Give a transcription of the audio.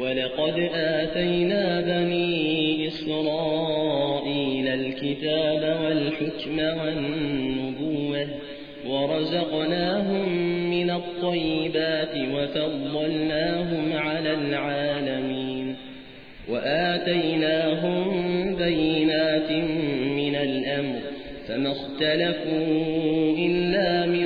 ولقد آتينا بني إسرائيل الكتاب والحكم والنبوة ورزقناهم من الطيبات وفضلناهم على العالمين وآتيناهم بينات من الأمر فما اختلفوا إلا من